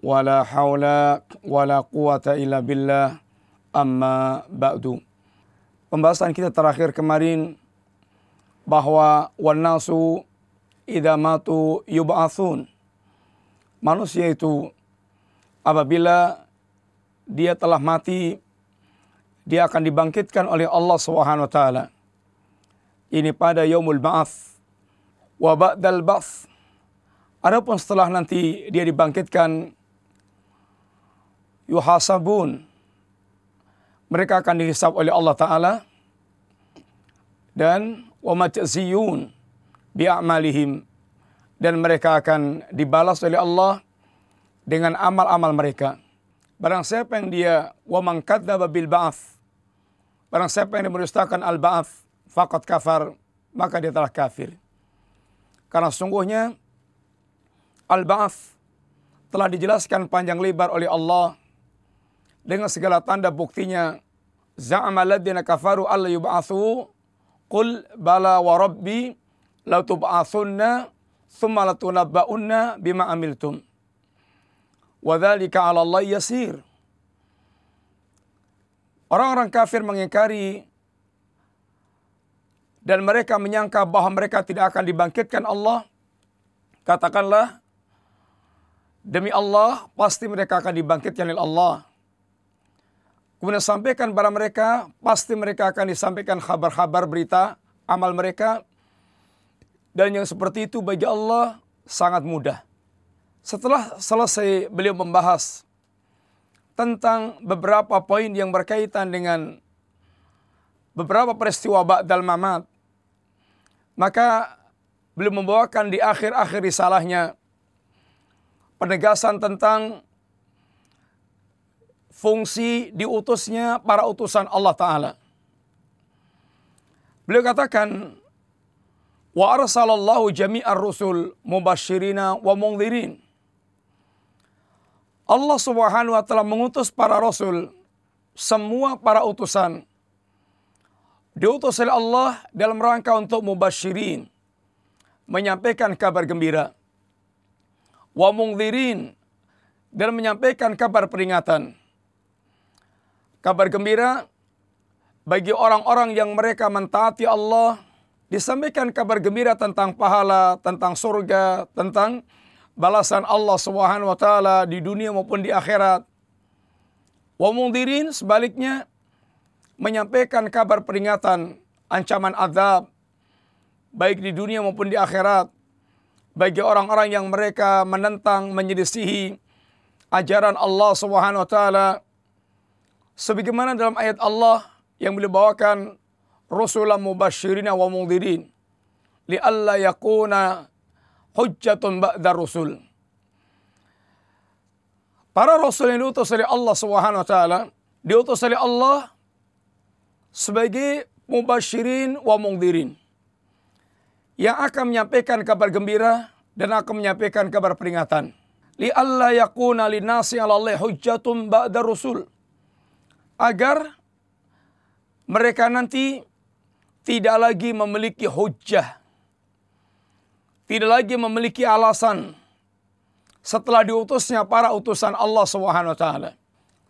Wa la hawla wa la quwata illa billah Amma ba'du Pembahasan kita terakhir kemarin bahwa wanasu idza matu yub'atsun manusia itu apabila dia telah mati dia akan dibangkitkan oleh Allah Subhanahu wa taala. Ini pada yaumul ba'ats wa ba'dal ba'ts. Adapun setelah nanti dia dibangkitkan yuhasabun mereka akan dihisab oleh Allah taala dan wa majziyun bi a'malihim dan mereka akan dibalas oleh Allah dengan amal-amal mereka. Barang siapa yang dia wa man kadzdzaba bil barang siapa yang mendustakan al ba'ats faqad kafar maka dia telah kafir. Karena sungguhnya al ba'ats telah dijelaskan panjang lebar oleh Allah dengan segala tanda buktinya za'ama alladziina kafaru alla yub'atsu qul bala wa rabbi la tub'atsunna thumma latunabba'unna bima amiltum Wadhalika 'ala Allah yasir. Orang-orang kafir mengingkari dan mereka menyangka bahwa mereka tidak akan dibangkitkan Allah. Katakanlah demi Allah pasti mereka akan dibangkitkan oleh Allah. Kemudian sampaikan kepada mereka, pasti mereka akan disampaikan kabar-kabar berita amal mereka. Dan yang seperti itu bagi Allah sangat mudah. Setelah selesai beliau membahas tentang beberapa poin yang berkaitan dengan beberapa peristiwa ba'dal mamat, maka beliau membawakan di akhir-akhir risalahnya penegasan tentang fungsi diutusnya para utusan Allah Ta'ala. Beliau katakan, Wa arsalallahu jami'ar rusul mubashirina wa mungdirin. Allah Subhanahu wa taala mengutus para rasul, semua para utusan diutus oleh Allah dalam rangka untuk mubasyirin, menyampaikan kabar gembira. Wa mungdirin dan menyampaikan kabar peringatan. Kabar gembira bagi orang-orang yang mereka mentaati Allah, disampaikan kabar gembira tentang pahala, tentang surga, tentang balasan Allah Subhanahu wa taala di dunia maupun di akhirat. Wa mungdirin sebaliknya menyampaikan kabar peringatan, ancaman azab baik di dunia maupun di akhirat bagi orang-orang yang mereka menentang, menyelisihi ajaran Allah Subhanahu wa taala sebagaimana dalam ayat Allah yang beliau bawakan rusulan mubasyirina wa li alla yakuna hujjatun ba'da rusul. Para rasul yang diutus oleh Allah Subhanahu wa taala diutus oleh Allah sebagai mubasyirin wa mungdirin yang akan menyampaikan kabar gembira dan akan menyampaikan kabar peringatan. Li alla yakuna linasi 'ala Allah hujjatun ba'da rusul. Agar mereka nanti tidak lagi memiliki hujjah tidak lagi memiliki alasan setelah diutusnya para utusan Allah Subhanahu wa taala.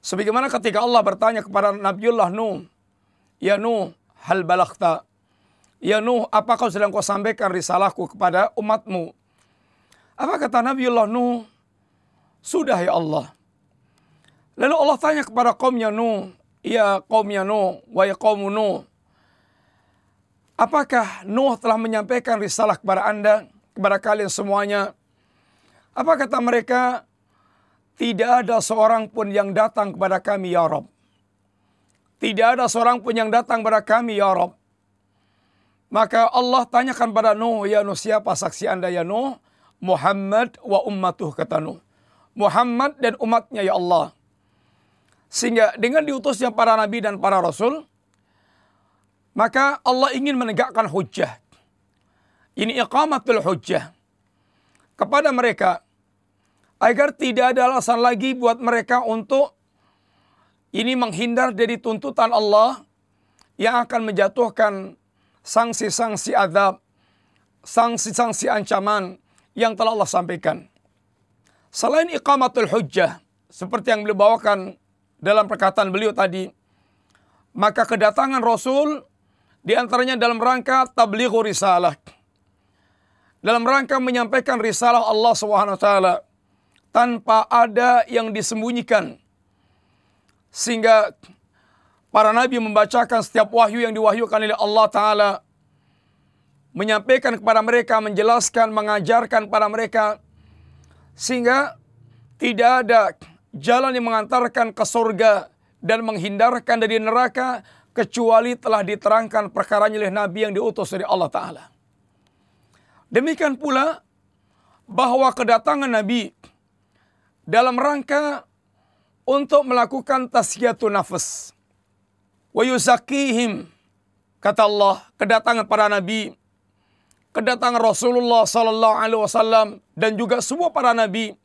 Sebagaimana ketika Allah bertanya kepada Nabiullah Nuh, "Ya Nuh, hal balaghta?" Ya Nuh, apakah sedang kau sampaikan risalahku kepada umatmu? Apa kata Nabiullah Nuh? Sudah ya Allah. Lalu Allah tanya kepada kaumnya Nuh, "Ya kaumnya Nuh, wa ya qaumu Nuh, apakah Nuh telah menyampaikan risalah kepada Anda?" kepada kalian semuanya. Apa kata mereka? Tidak ada seorang pun yang datang kepada kami ya Rob. Tidak ada seorang pun yang datang kepada kami ya Rob. Maka Allah tanyakan pada Nuh, ya Nuh siapa saksi anda ya Nuh? Muhammad wa ummatuh kata Nuh. Muhammad dan umatnya ya Allah. Sehingga dengan diutusnya para nabi dan para rasul, maka Allah ingin menegakkan hujjah. Ini iqamatul hujjah kepada mereka agar tidak ada alasan lagi buat mereka untuk ini menghindar dari tuntutan Allah yang akan menjatuhkan sanksi-sanksi azab, sanksi-sanksi ancaman yang telah Allah sampaikan. Selain iqamatul hujjah, seperti yang beliau bawakan dalam perkataan beliau tadi, maka kedatangan Rasul di antaranya dalam rangka tablighu risalah. Dalam rangka menyampaikan risalah Allah SWT tanpa ada yang disembunyikan. Sehingga para nabi membacakan setiap wahyu yang diwahyukan oleh Allah Ta'ala. Menyampaikan kepada mereka, menjelaskan, mengajarkan kepada mereka. Sehingga tidak ada jalan yang mengantarkan ke surga dan menghindarkan dari neraka kecuali telah diterangkan perkaranya oleh Nabi yang diutus dari Allah Ta'ala. Demikian pula bahwa kedatangan Nabi dalam rangka untuk melakukan tasyatun nafas. Wa yuzakihim. Kata Allah, kedatangan para nabi, kedatangan Rasulullah sallallahu alaihi wasallam dan juga semua para nabi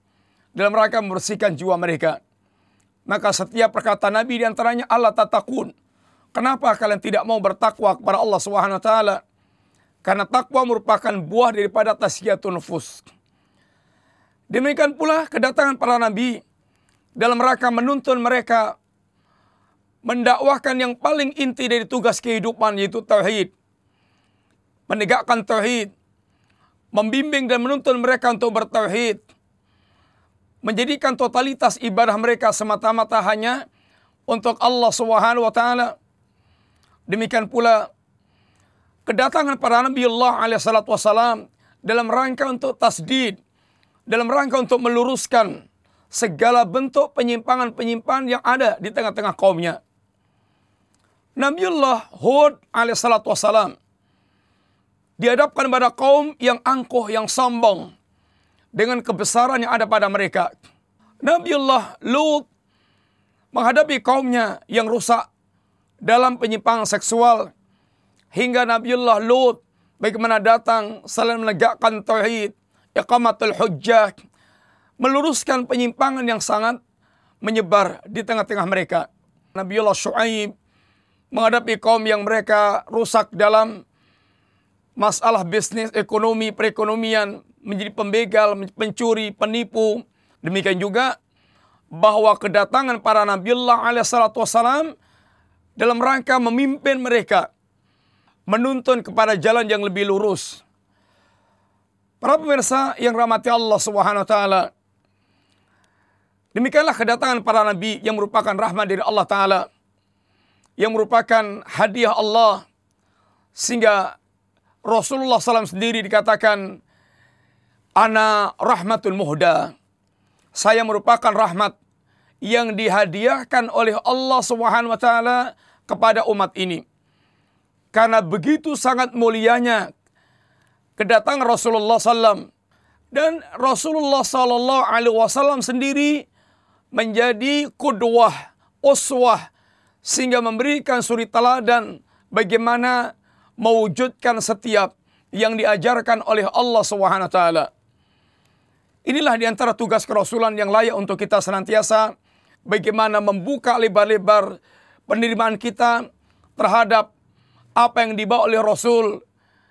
dalam rangka membersihkan jiwa mereka. Maka setiap perkataan Nabi di antaranya Allah tatakun. Kenapa kalian tidak mau bertakwa kepada Allah Subhanahu wa taala? Karena takwa merupakan buah daripada tasyiatun nufus. Demikian pula kedatangan para nabi dalam rangka menuntun mereka mendakwahkan yang paling inti dari tugas kehidupan yaitu tauhid. Menegakkan tauhid, membimbing dan menuntun mereka untuk bertauhid, menjadikan totalitas ibadah mereka semata-mata hanya untuk Allah Subhanahu wa taala. Demikian pula kedatangan para nabi Allah alaihi salatu wasalam dalam rangka untuk tasdid, dalam rangka untuk meluruskan segala bentuk penyimpangan-penyimpangan yang ada di tengah-tengah kaumnya. Nabiullah Hud alaihi salatu wasalam dihadapkan pada kaum yang angkuh, yang sombong, dengan kebesaran yang ada pada mereka. Nabiullah Lut menghadapi kaumnya yang rusak dalam penyimpangan seksual hingga Nabiullah Lut bagaimana datang selain menegakkan tauhid, iqamatul hujjah, meluruskan penyimpangan yang sangat menyebar di tengah-tengah mereka. Nabiullah Shu'aib menghadapi kaum yang mereka rusak dalam masalah bisnis, ekonomi, perekonomian, menjadi pembegal, pencuri, penipu. Demikian juga bahwa kedatangan para Nabiullah alaihissalatu wassalam dalam rangka memimpin mereka menuntun kepada jalan yang lebih lurus. Para pemirsa yang rahmati Allah Subhanahu wa taala. Demikianlah kedatangan para nabi yang merupakan rahmat dari Allah taala. Yang merupakan hadiah Allah sehingga Rasulullah SAW sendiri dikatakan Ana rahmatul muhda. Saya merupakan rahmat yang dihadiahkan oleh Allah Subhanahu wa taala kepada umat ini. Karena begitu sangat mulianya kedatangan Rasulullah SAW dan Rasulullah Sallallahu Alaihi Wasallam sendiri menjadi kudwah, uswah sehingga memberikan suri teladan bagaimana mewujudkan setiap yang diajarkan oleh Allah Subhanahu wa taala. Inilah di antara tugas kerasulan yang layak untuk kita senantiasa bagaimana membuka lebar-lebar penerimaan kita terhadap apa yang dibawa oleh Rasul,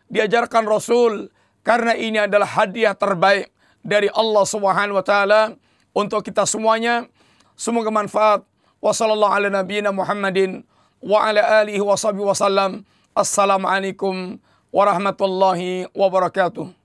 diajarkan Rasul karena ini adalah hadiah terbaik dari Allah Subhanahu wa taala untuk kita semuanya. Semoga manfaat. Wassallallahu ala nabiyyina Muhammadin wa ala alihi wa wasallam. Assalamualaikum warahmatullahi wabarakatuh.